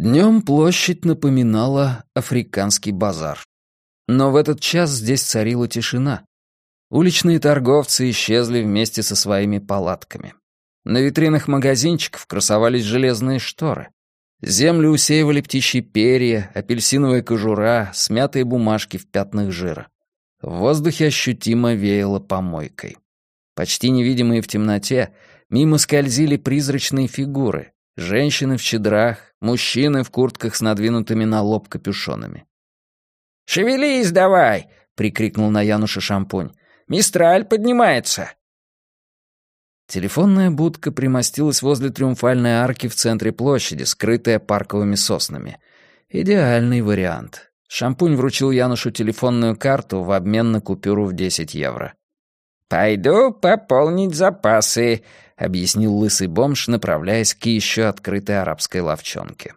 Днем площадь напоминала африканский базар. Но в этот час здесь царила тишина. Уличные торговцы исчезли вместе со своими палатками. На витринах магазинчиков красовались железные шторы. Землю усеивали птичьи перья, апельсиновая кожура, смятые бумажки в пятнах жира. В воздухе ощутимо веяло помойкой. Почти невидимые в темноте, мимо скользили призрачные фигуры. Женщины в чедрах, мужчины в куртках с надвинутыми на лоб капюшонами. «Шевелись давай!» — прикрикнул на Януша Шампунь. «Мистраль поднимается!» Телефонная будка примостилась возле триумфальной арки в центре площади, скрытая парковыми соснами. Идеальный вариант. Шампунь вручил Янушу телефонную карту в обмен на купюру в 10 евро. «Пойду пополнить запасы», — объяснил лысый бомж, направляясь к еще открытой арабской ловчонке.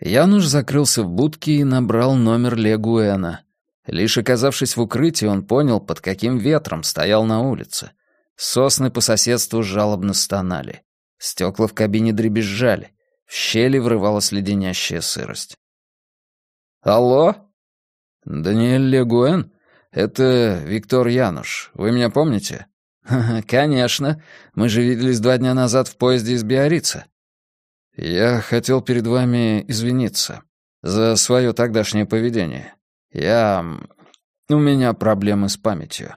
Януш закрылся в будке и набрал номер Легуэна. Лишь оказавшись в укрытии, он понял, под каким ветром стоял на улице — Сосны по соседству жалобно стонали. Стекла в кабине дребезжали. В щели врывалась леденящая сырость. «Алло?» «Даниэль Легуэн? Это Виктор Януш. Вы меня помните?» «Конечно. Мы же виделись два дня назад в поезде из Биорица». «Я хотел перед вами извиниться за свое тогдашнее поведение. Я... У меня проблемы с памятью.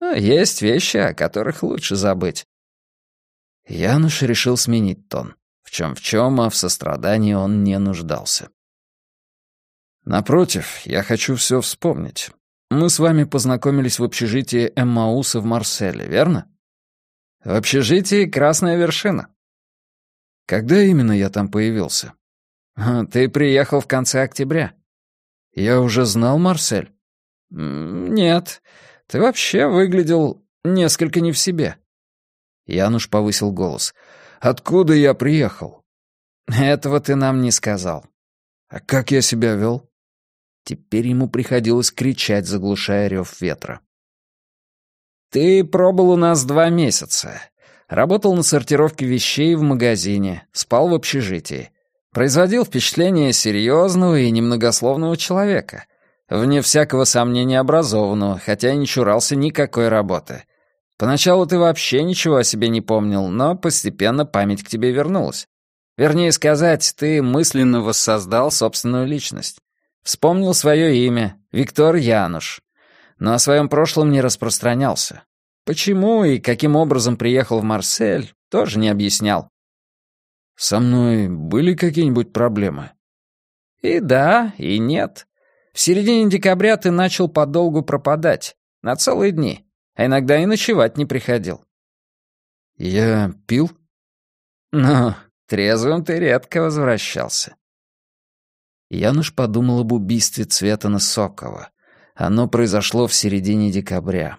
Есть вещи, о которых лучше забыть. Януш решил сменить тон. В чем в чем, а в сострадании он не нуждался. Напротив, я хочу все вспомнить. Мы с вами познакомились в общежитии Эммауса в Марселе, верно? В общежитии «Красная вершина». Когда именно я там появился? Ты приехал в конце октября. Я уже знал Марсель? Нет, ты вообще выглядел несколько не в себе». Януш повысил голос. «Откуда я приехал?» «Этого ты нам не сказал». «А как я себя вел?» Теперь ему приходилось кричать, заглушая рев ветра. «Ты пробыл у нас два месяца. Работал на сортировке вещей в магазине, спал в общежитии. Производил впечатление серьезного и немногословного человека. Вне всякого сомнения образованного, хотя и не чурался никакой работы. Поначалу ты вообще ничего о себе не помнил, но постепенно память к тебе вернулась. Вернее сказать, ты мысленно воссоздал собственную личность. Вспомнил свое имя, Виктор Януш. Но о своем прошлом не распространялся. Почему и каким образом приехал в Марсель, тоже не объяснял. «Со мной были какие-нибудь проблемы?» «И да, и нет. В середине декабря ты начал подолгу пропадать. На целые дни. А иногда и ночевать не приходил. Я пил? Ну, трезвым ты редко возвращался. Януш подумал об убийстве Цветана Сокова. Оно произошло в середине декабря.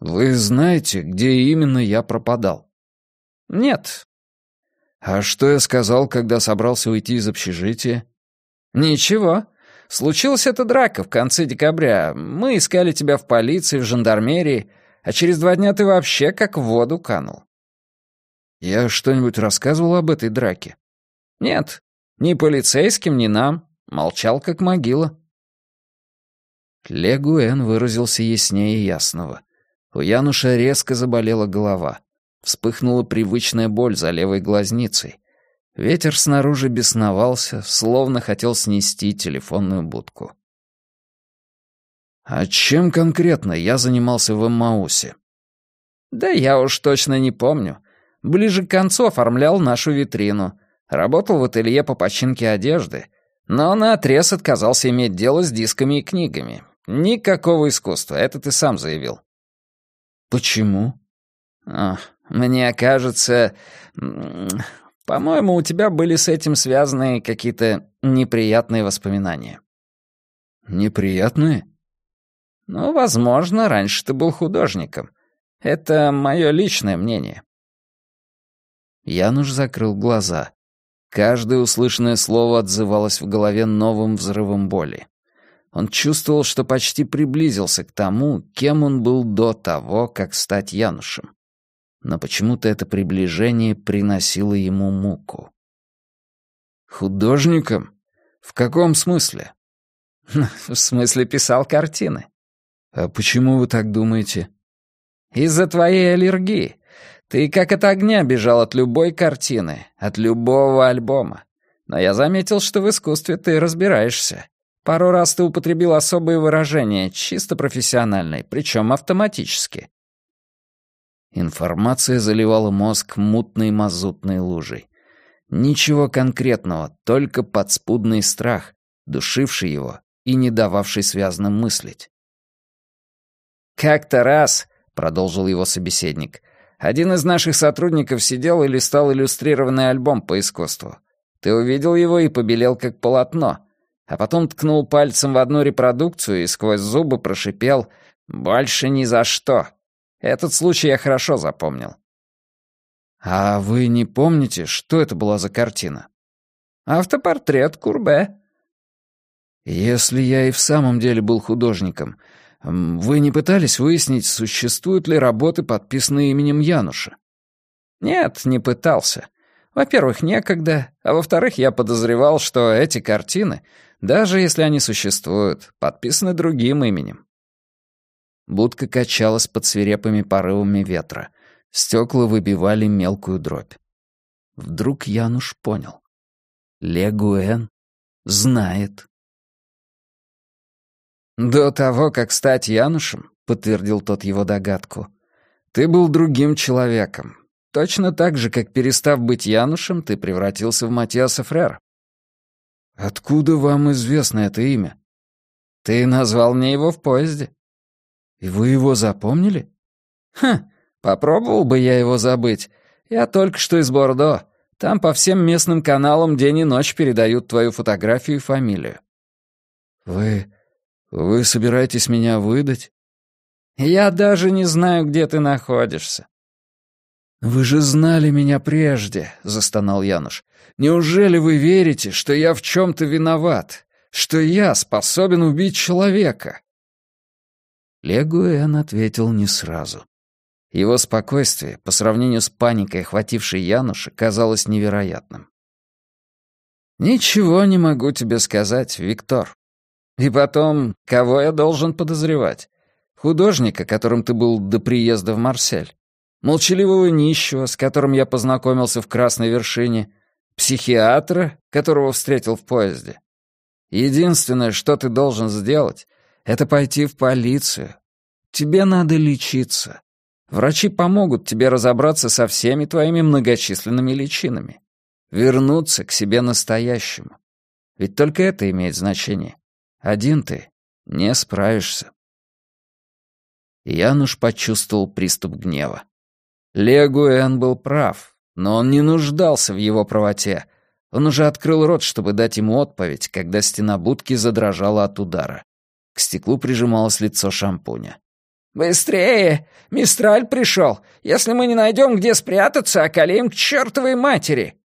«Вы знаете, где именно я пропадал?» «Нет». «А что я сказал, когда собрался уйти из общежития?» «Ничего. Случилась эта драка в конце декабря. Мы искали тебя в полиции, в жандармерии, а через два дня ты вообще как в воду канул». «Я что-нибудь рассказывал об этой драке?» «Нет, ни полицейским, ни нам. Молчал, как могила». Легуэн выразился яснее ясного. У Януша резко заболела голова. Вспыхнула привычная боль за левой глазницей. Ветер снаружи бесновался, словно хотел снести телефонную будку. «А чем конкретно я занимался в Эммаусе?» «Да я уж точно не помню. Ближе к концу оформлял нашу витрину. Работал в ателье по починке одежды. Но наотрез отказался иметь дело с дисками и книгами. Никакого искусства, это ты сам заявил». «Почему?» О, «Мне кажется, по-моему, у тебя были с этим связаны какие-то неприятные воспоминания». «Неприятные?» «Ну, возможно, раньше ты был художником. Это мое личное мнение». Януш закрыл глаза. Каждое услышанное слово отзывалось в голове новым взрывом боли. Он чувствовал, что почти приблизился к тому, кем он был до того, как стать Янушем но почему-то это приближение приносило ему муку. Художником? В каком смысле? В смысле писал картины. А почему вы так думаете? Из-за твоей аллергии. Ты как от огня бежал от любой картины, от любого альбома. Но я заметил, что в искусстве ты разбираешься. Пару раз ты употребил особые выражения, чисто профессиональные, причем автоматически. Информация заливала мозг мутной мазутной лужей. Ничего конкретного, только подспудный страх, душивший его и не дававший связанным мыслить. «Как-то раз», — продолжил его собеседник, один из наших сотрудников сидел и листал иллюстрированный альбом по искусству. Ты увидел его и побелел как полотно, а потом ткнул пальцем в одну репродукцию и сквозь зубы прошипел «Больше ни за что». Этот случай я хорошо запомнил. «А вы не помните, что это была за картина?» «Автопортрет Курбе». «Если я и в самом деле был художником, вы не пытались выяснить, существуют ли работы, подписанные именем Януша? Нет, не пытался. Во-первых, некогда, а во-вторых, я подозревал, что эти картины, даже если они существуют, подписаны другим именем. Будка качалась под свирепыми порывами ветра. Стекла выбивали мелкую дробь. Вдруг Януш понял. Легуэн знает «До того, как стать Янушем», — подтвердил тот его догадку, — «ты был другим человеком. Точно так же, как, перестав быть Янушем, ты превратился в Матиаса Фрер». «Откуда вам известно это имя?» «Ты назвал мне его в поезде». «И вы его запомнили?» «Хм, попробовал бы я его забыть. Я только что из Бордо. Там по всем местным каналам день и ночь передают твою фотографию и фамилию». «Вы «Вы собираетесь меня выдать?» «Я даже не знаю, где ты находишься». «Вы же знали меня прежде», — застонал Януш. «Неужели вы верите, что я в чем-то виноват? Что я способен убить человека?» Легуэн ответил не сразу. Его спокойствие, по сравнению с паникой, охватившей Януша, казалось невероятным. «Ничего не могу тебе сказать, Виктор. И потом, кого я должен подозревать? Художника, которым ты был до приезда в Марсель? Молчаливого нищего, с которым я познакомился в Красной Вершине? Психиатра, которого встретил в поезде? Единственное, что ты должен сделать, это пойти в полицию. Тебе надо лечиться. Врачи помогут тебе разобраться со всеми твоими многочисленными личинами. Вернуться к себе настоящему. Ведь только это имеет значение. Один ты не справишься. Януш почувствовал приступ гнева. Легуэн был прав, но он не нуждался в его правоте. Он уже открыл рот, чтобы дать ему отповедь, когда стена будки задрожала от удара. К стеклу прижималось лицо шампуня. «Быстрее! Мистраль пришел! Если мы не найдем, где спрятаться, околеем к чертовой матери!»